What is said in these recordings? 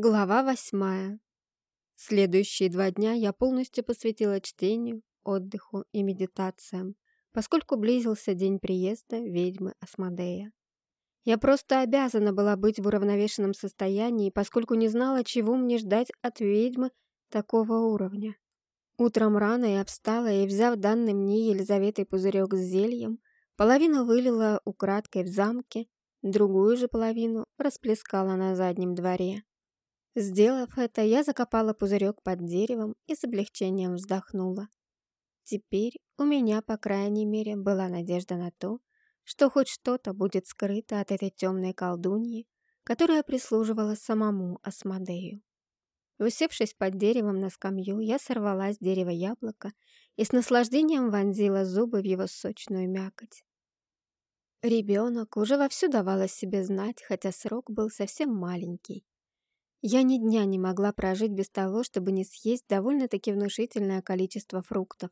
Глава восьмая. Следующие два дня я полностью посвятила чтению, отдыху и медитациям, поскольку близился день приезда ведьмы Асмодея. Я просто обязана была быть в уравновешенном состоянии, поскольку не знала, чего мне ждать от ведьмы такого уровня. Утром рано я встала и, взяв данный мне Елизаветой пузырек с зельем, половину вылила украдкой в замке, другую же половину расплескала на заднем дворе. Сделав это, я закопала пузырек под деревом и с облегчением вздохнула. Теперь у меня, по крайней мере, была надежда на то, что хоть что-то будет скрыто от этой темной колдуньи, которая прислуживала самому Асмодею. Усевшись под деревом на скамью, я сорвала с дерева яблоко и с наслаждением вонзила зубы в его сочную мякоть. Ребенок уже вовсю давал о себе знать, хотя срок был совсем маленький. Я ни дня не могла прожить без того, чтобы не съесть довольно-таки внушительное количество фруктов.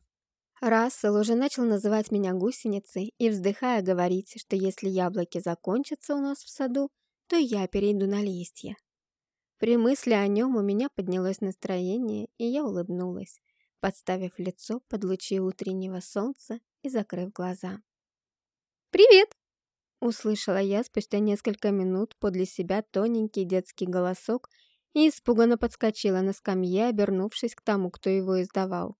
Рассел уже начал называть меня гусеницей и, вздыхая, говорить, что если яблоки закончатся у нас в саду, то я перейду на листья. При мысли о нем у меня поднялось настроение, и я улыбнулась, подставив лицо под лучи утреннего солнца и закрыв глаза. «Привет!» Услышала я спустя несколько минут подле себя тоненький детский голосок и испуганно подскочила на скамье, обернувшись к тому, кто его издавал.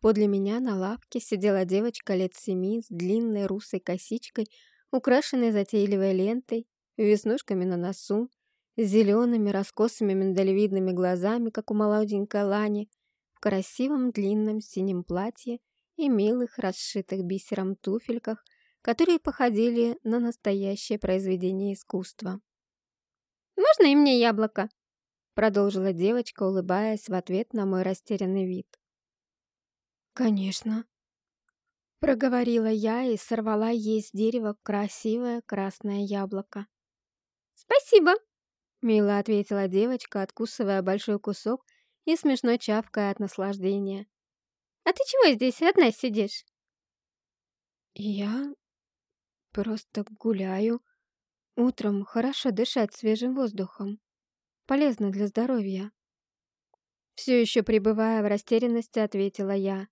Подле меня на лавке сидела девочка лет семи с длинной русой косичкой, украшенной затейливой лентой, веснушками на носу, зелеными раскосыми миндалевидными глазами, как у молоденькой Лани, в красивом длинном синем платье и милых, расшитых бисером туфельках, которые походили на настоящее произведение искусства. «Можно и мне яблоко?» Продолжила девочка, улыбаясь в ответ на мой растерянный вид. «Конечно», — проговорила я и сорвала ей с дерева красивое красное яблоко. «Спасибо», — мило ответила девочка, откусывая большой кусок и смешно чавкая от наслаждения. «А ты чего здесь одна сидишь?» «Я Просто гуляю. Утром хорошо дышать свежим воздухом. Полезно для здоровья. Все еще пребывая в растерянности, ответила я.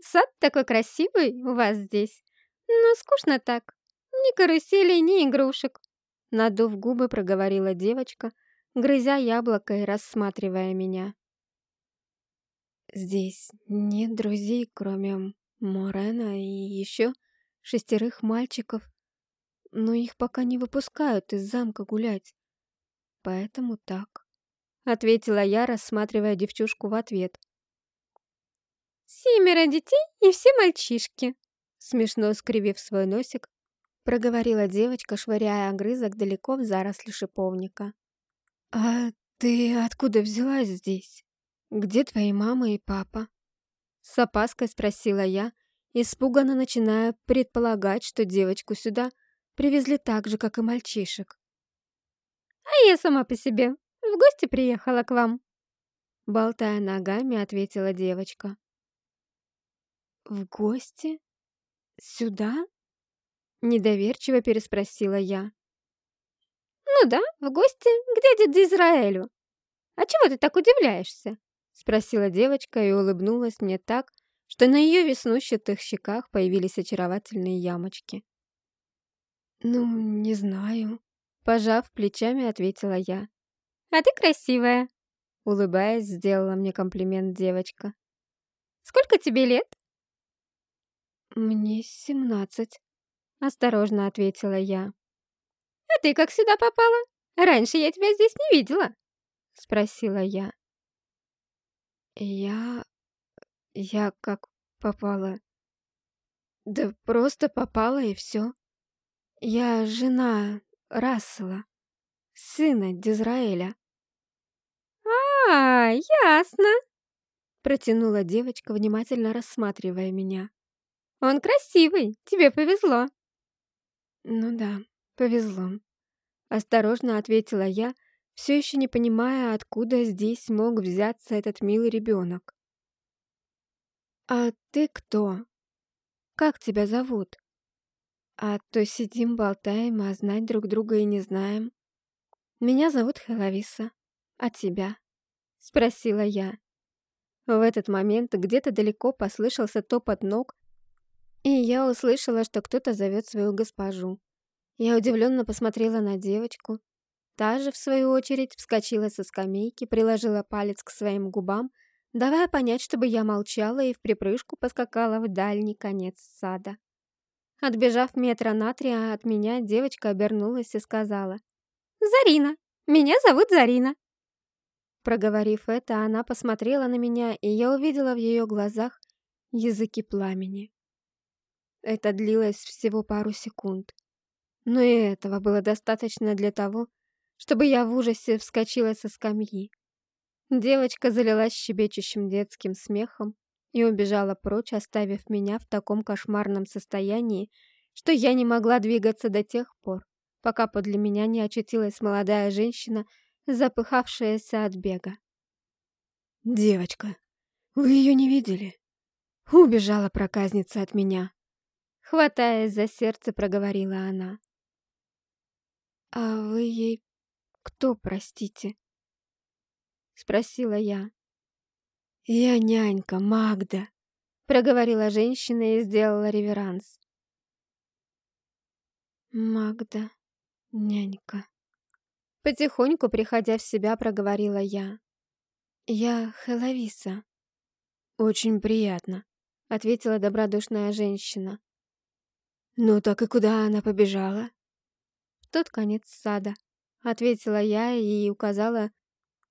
Сад такой красивый у вас здесь, но скучно так. Ни каруселей, ни игрушек. Надув губы, проговорила девочка, грызя яблоко и рассматривая меня. Здесь нет друзей, кроме Морена и еще шестерых мальчиков, но их пока не выпускают из замка гулять. Поэтому так, — ответила я, рассматривая девчушку в ответ. «Семеро детей и все мальчишки», — смешно скривив свой носик, проговорила девочка, швыряя огрызок далеко в заросли шиповника. «А ты откуда взялась здесь? Где твои мама и папа?» С опаской спросила я, испуганно начиная предполагать, что девочку сюда привезли так же, как и мальчишек. «А я сама по себе. В гости приехала к вам», — болтая ногами, ответила девочка. «В гости? Сюда?» — недоверчиво переспросила я. «Ну да, в гости к дяде Дизраэлю. А чего ты так удивляешься?» — спросила девочка и улыбнулась мне так, что на ее веснущатых щеках появились очаровательные ямочки. «Ну, не знаю», — пожав плечами, ответила я. «А ты красивая», — улыбаясь, сделала мне комплимент девочка. «Сколько тебе лет?» «Мне семнадцать», — осторожно ответила я. «А ты как сюда попала? Раньше я тебя здесь не видела», — спросила я. «Я я как попала? Да просто попала и все. Я жена Рассела, сына Дизраэля. «А, ясно!» Протянула девочка, внимательно рассматривая меня. «Он красивый, тебе повезло!» «Ну да, повезло», — осторожно ответила я, все еще не понимая, откуда здесь мог взяться этот милый ребенок. «А ты кто? Как тебя зовут?» «А то сидим, болтаем, а знать друг друга и не знаем. Меня зовут Хеловиса», «А тебя?» — спросила я. В этот момент где-то далеко послышался топот ног, и я услышала, что кто-то зовет свою госпожу. Я удивленно посмотрела на девочку. Та же, в свою очередь, вскочила со скамейки, приложила палец к своим губам, давая понять, чтобы я молчала и в припрыжку поскакала в дальний конец сада. Отбежав метра на три от меня, девочка обернулась и сказала «Зарина! Меня зовут Зарина!» Проговорив это, она посмотрела на меня, и я увидела в ее глазах языки пламени. Это длилось всего пару секунд. Но и этого было достаточно для того, чтобы я в ужасе вскочила со скамьи. Девочка залилась щебечущим детским смехом и убежала прочь, оставив меня в таком кошмарном состоянии, что я не могла двигаться до тех пор, пока подле меня не очутилась молодая женщина, запыхавшаяся от бега. «Девочка, вы ее не видели?» Убежала проказница от меня. Хватаясь за сердце, проговорила она. «А вы ей кто, простите?» Спросила я. «Я нянька, Магда», — проговорила женщина и сделала реверанс. «Магда, нянька». Потихоньку, приходя в себя, проговорила я. «Я Хеловиса». «Очень приятно», — ответила добродушная женщина. «Ну так и куда она побежала?» «В тот конец сада», — ответила я и указала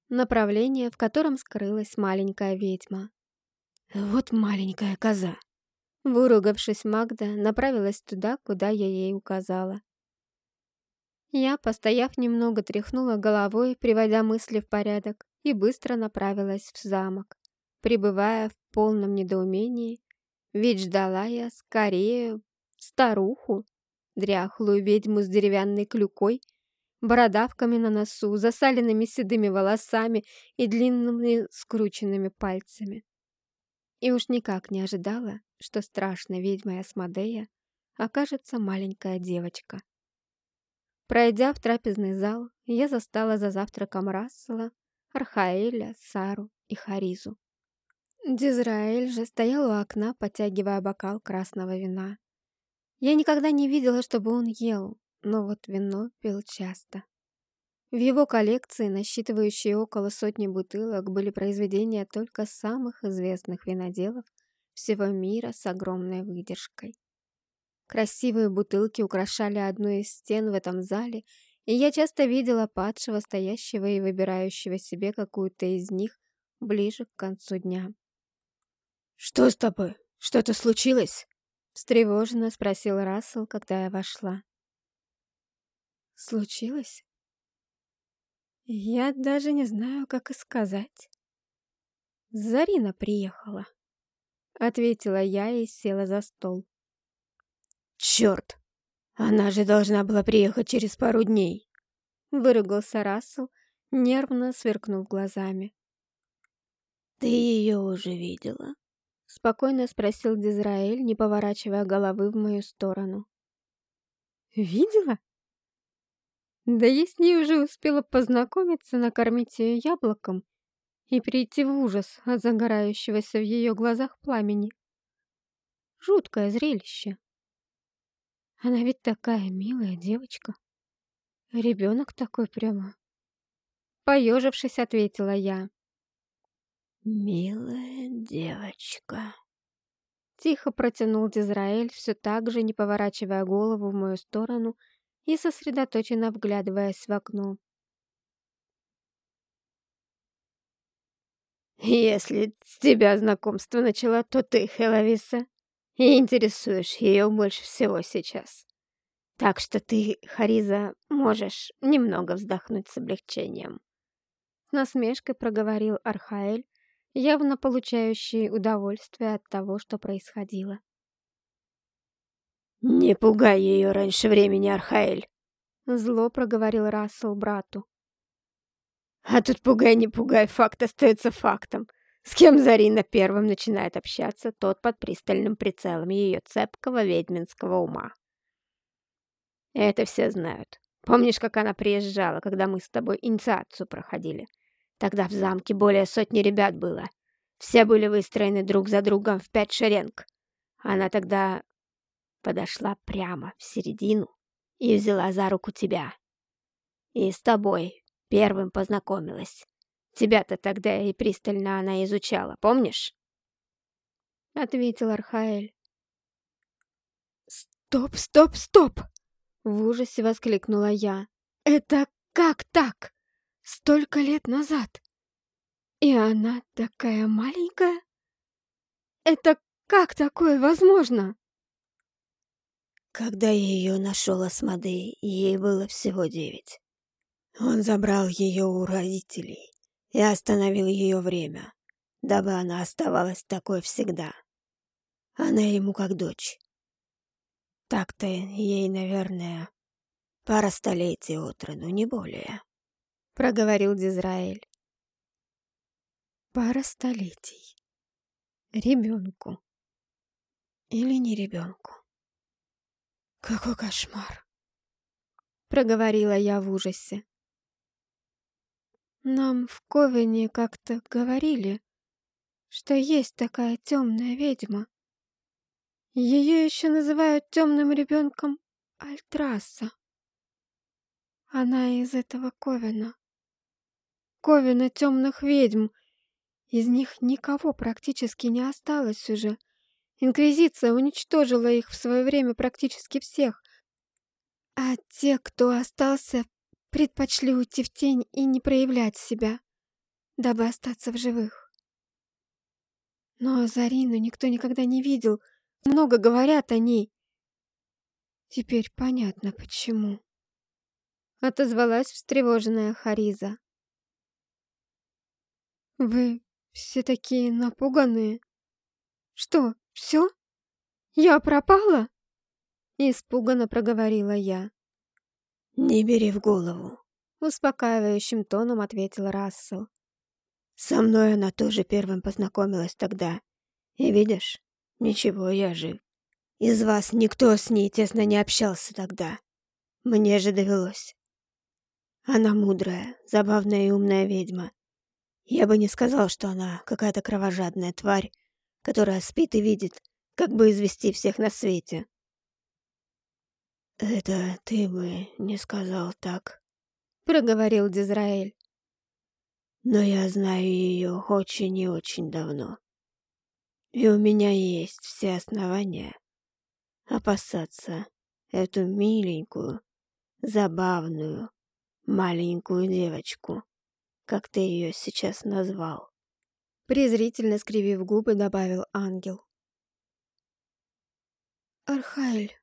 направление, в котором скрылась маленькая ведьма. «Вот маленькая коза!» Выругавшись, Магда направилась туда, куда я ей указала. Я, постояв немного, тряхнула головой, приводя мысли в порядок, и быстро направилась в замок, пребывая в полном недоумении, ведь ждала я скорее старуху, дряхлую ведьму с деревянной клюкой, бородавками на носу, засаленными седыми волосами и длинными скрученными пальцами. И уж никак не ожидала, что страшной ведьмой Асмодея окажется маленькая девочка. Пройдя в трапезный зал, я застала за завтраком Рассела, Архаэля, Сару и Харизу. Дизраэль же стоял у окна, подтягивая бокал красного вина. Я никогда не видела, чтобы он ел, но вот вино пил часто. В его коллекции, насчитывающей около сотни бутылок, были произведения только самых известных виноделов всего мира с огромной выдержкой. Красивые бутылки украшали одну из стен в этом зале, и я часто видела падшего, стоящего и выбирающего себе какую-то из них ближе к концу дня. «Что с тобой? Что-то случилось?» Встревоженно спросил Рассел, когда я вошла. Случилось? Я даже не знаю, как и сказать. Зарина приехала. Ответила я и села за стол. Черт! Она же должна была приехать через пару дней. Выругался Рассел, нервно сверкнув глазами. Ты ее уже видела? Спокойно спросил Дизраэль, не поворачивая головы в мою сторону. «Видела?» Да я с ней уже успела познакомиться, накормить ее яблоком и прийти в ужас от загорающегося в ее глазах пламени. Жуткое зрелище. Она ведь такая милая девочка. Ребенок такой прямо. Поежившись, ответила я. «Милая девочка», — тихо протянул Дизраэль, все так же не поворачивая голову в мою сторону и сосредоточенно вглядываясь в окно. «Если с тебя знакомство начала, то ты, Хеловиса, и интересуешь ее больше всего сейчас. Так что ты, Хариза, можешь немного вздохнуть с облегчением». С насмешкой проговорил Архаэль, явно получающий удовольствие от того, что происходило. «Не пугай ее раньше времени, Архаэль!» Зло проговорил Рассел брату. «А тут пугай, не пугай, факт остается фактом. С кем Зарина первым начинает общаться, тот под пристальным прицелом ее цепкого ведьминского ума. Это все знают. Помнишь, как она приезжала, когда мы с тобой инициацию проходили? Тогда в замке более сотни ребят было. Все были выстроены друг за другом в пять шеренг. Она тогда подошла прямо в середину и взяла за руку тебя. И с тобой первым познакомилась. Тебя-то тогда и пристально она изучала, помнишь? Ответил Архаэль. «Стоп, стоп, стоп!» В ужасе воскликнула я. «Это как так? Столько лет назад! И она такая маленькая? Это как такое возможно?» Когда ее нашел Асмодей, ей было всего девять. Он забрал ее у родителей и остановил ее время, дабы она оставалась такой всегда. Она ему как дочь. Так-то ей, наверное, пара столетий от роду, не более, — проговорил Дизраэль. Пара столетий. Ребенку. Или не ребенку. Какой кошмар. Проговорила я в ужасе. Нам в Ковене как-то говорили, что есть такая темная ведьма. Ее еще называют темным ребенком Альтраса. Она из этого Ковена. Ковена темных ведьм. Из них никого практически не осталось уже. Инквизиция уничтожила их в свое время практически всех. А те, кто остался, предпочли уйти в тень и не проявлять себя, дабы остаться в живых. Но Зарину никто никогда не видел, много говорят о ней. Теперь понятно, почему. Отозвалась встревоженная Хариза. Вы все такие напуганные. Что, все? Я пропала? Испуганно проговорила я. «Не бери в голову», — успокаивающим тоном ответил Рассел. «Со мной она тоже первым познакомилась тогда. И видишь, ничего, я жив. Из вас никто с ней тесно не общался тогда. Мне же довелось. Она мудрая, забавная и умная ведьма. Я бы не сказал, что она какая-то кровожадная тварь, которая спит и видит, как бы извести всех на свете. «Это ты бы не сказал так», — проговорил Дизраэль. «Но я знаю ее очень и очень давно. И у меня есть все основания опасаться эту миленькую, забавную, маленькую девочку, как ты ее сейчас назвал». Презрительно скривив губы, добавил ангел. «Архайль,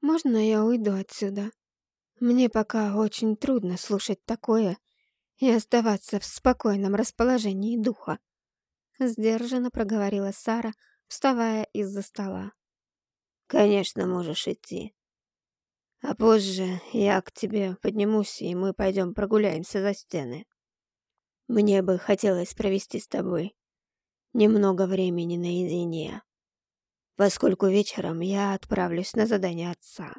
можно я уйду отсюда? Мне пока очень трудно слушать такое и оставаться в спокойном расположении духа. Сдержанно проговорила Сара, вставая из-за стола. «Конечно, можешь идти. А позже я к тебе поднимусь, и мы пойдем прогуляемся за стены. Мне бы хотелось провести с тобой немного времени наедине» поскольку вечером я отправлюсь на задание отца»,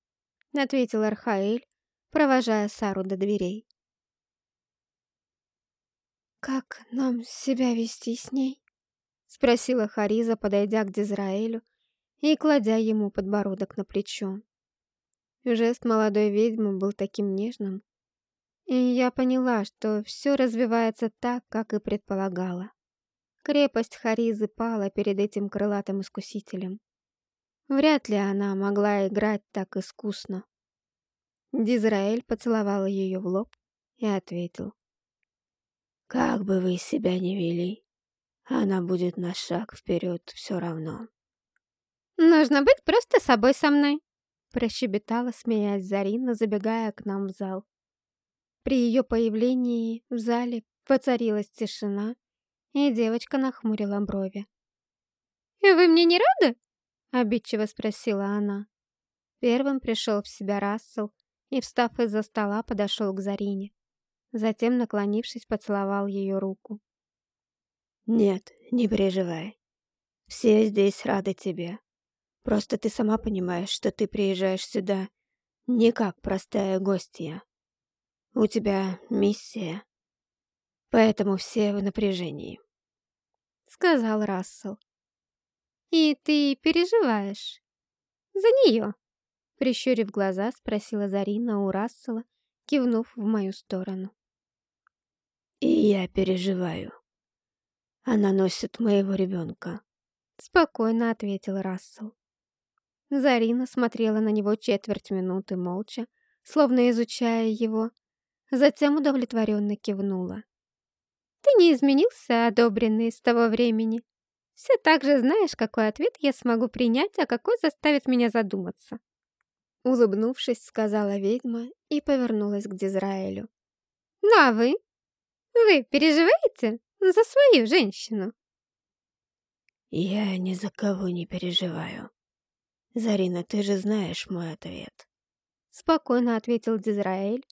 — ответил Архаэль, провожая Сару до дверей. «Как нам себя вести с ней?» — спросила Хариза, подойдя к Дизраэлю и кладя ему подбородок на плечо. Жест молодой ведьмы был таким нежным, и я поняла, что все развивается так, как и предполагала. Крепость Харизы пала перед этим крылатым искусителем. Вряд ли она могла играть так искусно. Дизраэль поцеловал ее в лоб и ответил. «Как бы вы себя ни вели, она будет на шаг вперед все равно». «Нужно быть просто собой со мной», прощебетала, смеясь Зарина, забегая к нам в зал. При ее появлении в зале воцарилась тишина, и девочка нахмурила брови. «И вы мне не рады?» — обидчиво спросила она. Первым пришел в себя Рассел и, встав из-за стола, подошел к Зарине. Затем, наклонившись, поцеловал ее руку. «Нет, не переживай. Все здесь рады тебе. Просто ты сама понимаешь, что ты приезжаешь сюда не как простая гостья. У тебя миссия. Поэтому все в напряжении», — сказал Рассел. «И ты переживаешь за нее?» Прищурив глаза, спросила Зарина у Рассела, кивнув в мою сторону. «И я переживаю. Она носит моего ребенка», — спокойно ответил Рассел. Зарина смотрела на него четверть минуты молча, словно изучая его, затем удовлетворенно кивнула. «Ты не изменился, одобренный с того времени. Все так же знаешь, какой ответ я смогу принять, а какой заставит меня задуматься». Улыбнувшись, сказала ведьма и повернулась к Дизраэлю. «Ну а вы? Вы переживаете за свою женщину?» «Я ни за кого не переживаю. Зарина, ты же знаешь мой ответ». Спокойно ответил Дизраэль,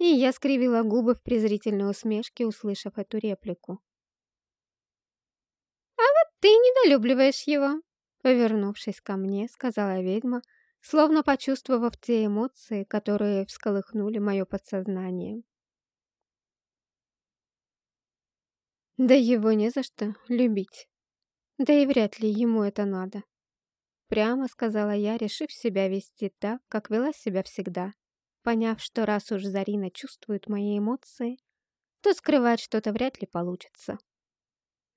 и я скривила губы в презрительной усмешке, услышав эту реплику. «А вот ты недолюбливаешь его», — повернувшись ко мне, сказала ведьма, — словно почувствовав те эмоции, которые всколыхнули мое подсознание. Да его не за что любить. Да и вряд ли ему это надо. Прямо сказала я, решив себя вести так, как вела себя всегда, поняв, что раз уж Зарина чувствует мои эмоции, то скрывать что-то вряд ли получится.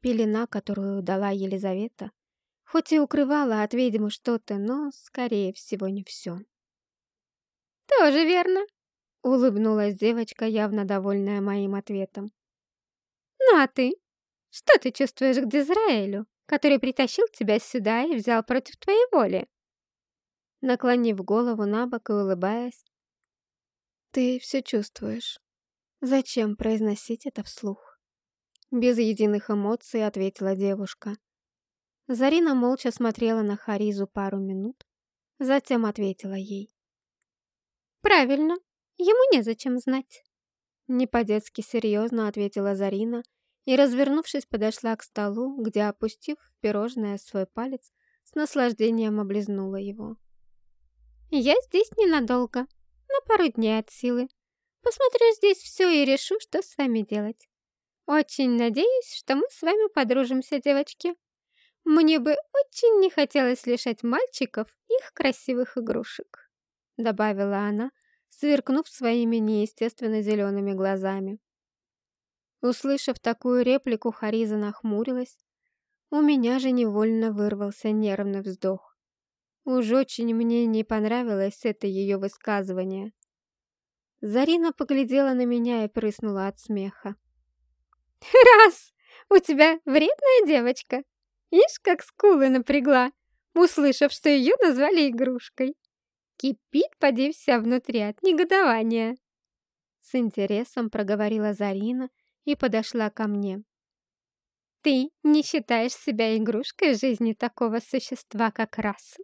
Пелена, которую дала Елизавета, Хоть и укрывала от ведьмы что-то, но, скорее всего, не все. «Тоже верно», — улыбнулась девочка, явно довольная моим ответом. «Ну а ты? Что ты чувствуешь к Дизраэлю, который притащил тебя сюда и взял против твоей воли?» Наклонив голову на бок и улыбаясь, «Ты все чувствуешь. Зачем произносить это вслух?» Без единых эмоций ответила девушка. Зарина молча смотрела на Харизу пару минут, затем ответила ей. «Правильно, ему незачем знать». Не по-детски серьезно ответила Зарина и, развернувшись, подошла к столу, где, опустив пирожное свой палец, с наслаждением облизнула его. «Я здесь ненадолго, на пару дней от силы. Посмотрю здесь все и решу, что с вами делать. Очень надеюсь, что мы с вами подружимся, девочки». Мне бы очень не хотелось лишать мальчиков их красивых игрушек», добавила она, сверкнув своими неестественно зелеными глазами. Услышав такую реплику, Хариза нахмурилась. У меня же невольно вырвался нервный вздох. Уж очень мне не понравилось это ее высказывание. Зарина поглядела на меня и прыснула от смеха. «Раз! У тебя вредная девочка!» Ишь, как скулы напрягла, услышав, что ее назвали игрушкой. Кипит, поди вся внутри от негодования. С интересом проговорила Зарина и подошла ко мне. Ты не считаешь себя игрушкой в жизни такого существа, как раса?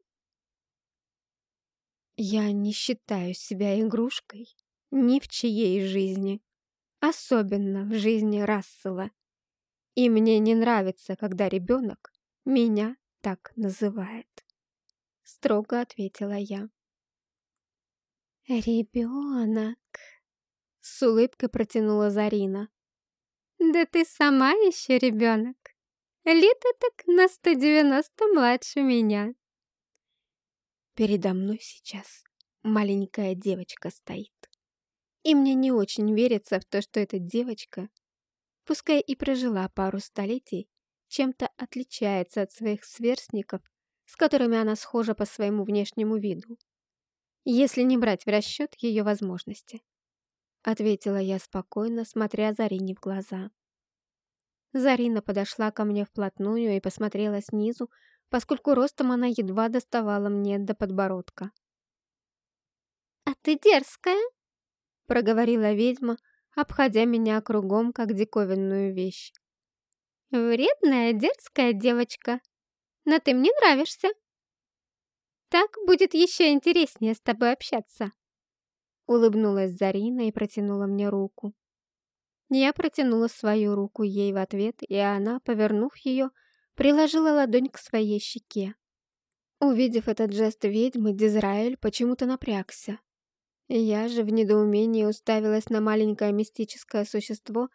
Я не считаю себя игрушкой ни в чьей жизни, особенно в жизни Рассела. И мне не нравится, когда ребенок меня так называет. Строго ответила я. Ребенок. С улыбкой протянула Зарина. Да ты сама еще ребенок. Лето так на 190 младше меня. Передо мной сейчас маленькая девочка стоит. И мне не очень верится в то, что эта девочка, пускай и прожила пару столетий, чем-то отличается от своих сверстников, с которыми она схожа по своему внешнему виду, если не брать в расчет ее возможности. Ответила я спокойно, смотря Зарине в глаза. Зарина подошла ко мне вплотную и посмотрела снизу, поскольку ростом она едва доставала мне до подбородка. «А ты дерзкая!» — проговорила ведьма, обходя меня кругом, как диковинную вещь. Вредная, дерзкая девочка. Но ты мне нравишься. Так будет еще интереснее с тобой общаться. Улыбнулась Зарина и протянула мне руку. Я протянула свою руку ей в ответ, и она, повернув ее, приложила ладонь к своей щеке. Увидев этот жест ведьмы, Дизраэль почему-то напрягся. Я же в недоумении уставилась на маленькое мистическое существо,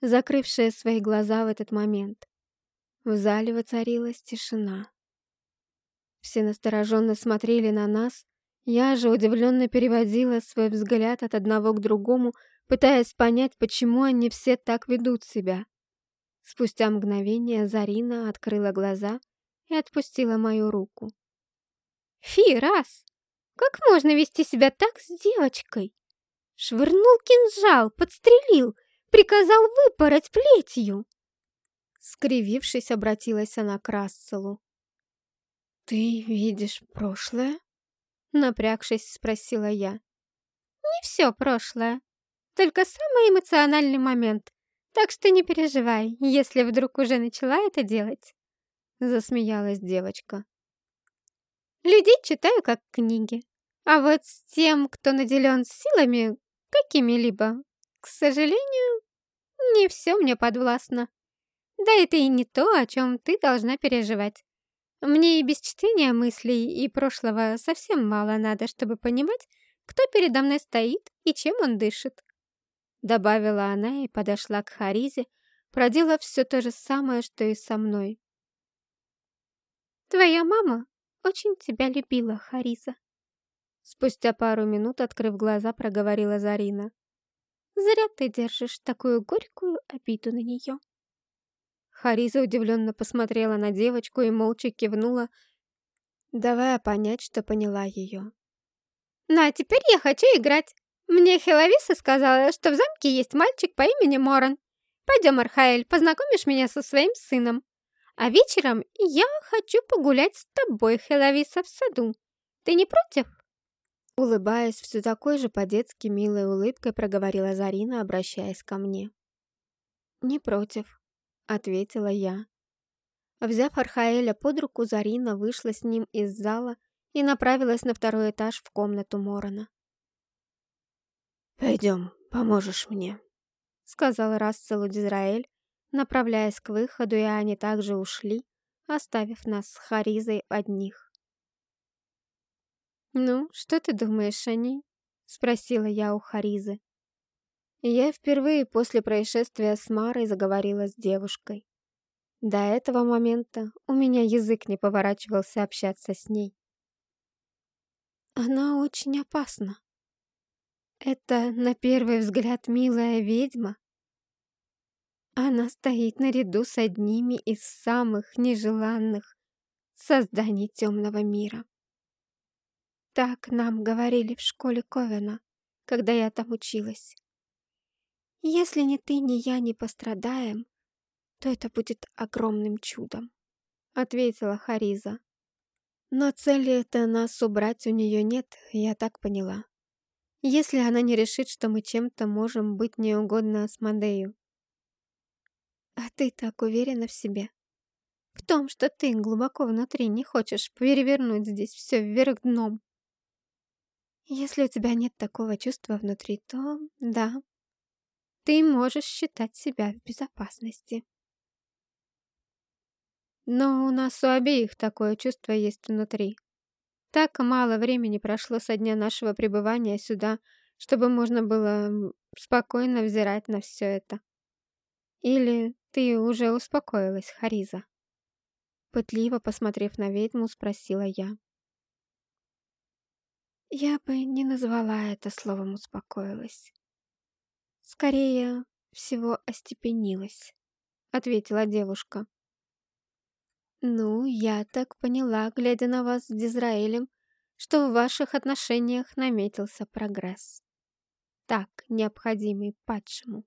закрывшая свои глаза в этот момент. В зале воцарилась тишина. Все настороженно смотрели на нас, я же удивленно переводила свой взгляд от одного к другому, пытаясь понять, почему они все так ведут себя. Спустя мгновение Зарина открыла глаза и отпустила мою руку. «Фи, раз! Как можно вести себя так с девочкой?» Швырнул кинжал, подстрелил, приказал выпороть плетью. Скривившись, обратилась она к Расселу. «Ты видишь прошлое?» Напрягшись, спросила я. «Не все прошлое, только самый эмоциональный момент, так что не переживай, если вдруг уже начала это делать». Засмеялась девочка. «Людей читаю как книги, а вот с тем, кто наделен силами какими-либо, к сожалению, не все мне подвластно. Да это и не то, о чем ты должна переживать. Мне и без чтения мыслей и прошлого совсем мало надо, чтобы понимать, кто передо мной стоит и чем он дышит. Добавила она и подошла к Харизе, проделав все то же самое, что и со мной. «Твоя мама очень тебя любила, Хариза», Спустя пару минут, открыв глаза, проговорила Зарина. «Зря ты держишь такую горькую обиду на нее». Хариза удивленно посмотрела на девочку и молча кивнула, давая понять, что поняла ее. «Ну а теперь я хочу играть. Мне Хеловиса сказала, что в замке есть мальчик по имени Моран. Пойдем, Архаэль, познакомишь меня со своим сыном. А вечером я хочу погулять с тобой, Хеловиса, в саду. Ты не против?» Улыбаясь все такой же по-детски милой улыбкой, проговорила Зарина, обращаясь ко мне. «Не против», — ответила я. Взяв Архаэля под руку, Зарина вышла с ним из зала и направилась на второй этаж в комнату Морона. «Пойдем, поможешь мне», — сказал Расселу Дизраэль, направляясь к выходу, и они также ушли, оставив нас с Харизой одних. «Ну, что ты думаешь о ней?» — спросила я у Харизы. Я впервые после происшествия с Марой заговорила с девушкой. До этого момента у меня язык не поворачивался общаться с ней. Она очень опасна. Это, на первый взгляд, милая ведьма. Она стоит наряду с одними из самых нежеланных созданий темного мира. Так нам говорили в школе Ковена, когда я там училась. Если ни ты, ни я не пострадаем, то это будет огромным чудом, ответила Хариза. Но цели это нас убрать у нее нет, я так поняла. Если она не решит, что мы чем-то можем быть неугодно Асмодею. А ты так уверена в себе? В том, что ты глубоко внутри не хочешь перевернуть здесь все вверх дном. Если у тебя нет такого чувства внутри, то да, ты можешь считать себя в безопасности. Но у нас у обеих такое чувство есть внутри. Так мало времени прошло со дня нашего пребывания сюда, чтобы можно было спокойно взирать на все это. Или ты уже успокоилась, Хариза? Пытливо посмотрев на ведьму, спросила я. Я бы не назвала это словом «успокоилась». Скорее всего, остепенилась, ответила девушка. Ну, я так поняла, глядя на вас с Дизраэлем, что в ваших отношениях наметился прогресс. Так, необходимый падшему.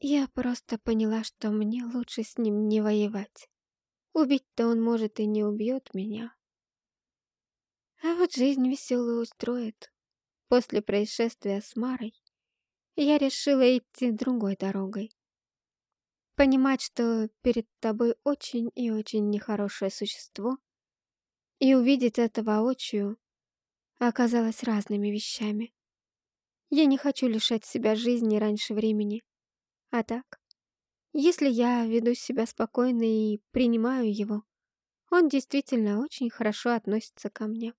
Я просто поняла, что мне лучше с ним не воевать. Убить-то он, может, и не убьет меня, а вот жизнь веселую устроит. После происшествия с Марой я решила идти другой дорогой. Понимать, что перед тобой очень и очень нехорошее существо, и увидеть это воочию оказалось разными вещами. Я не хочу лишать себя жизни раньше времени. А так, если я веду себя спокойно и принимаю его, он действительно очень хорошо относится ко мне.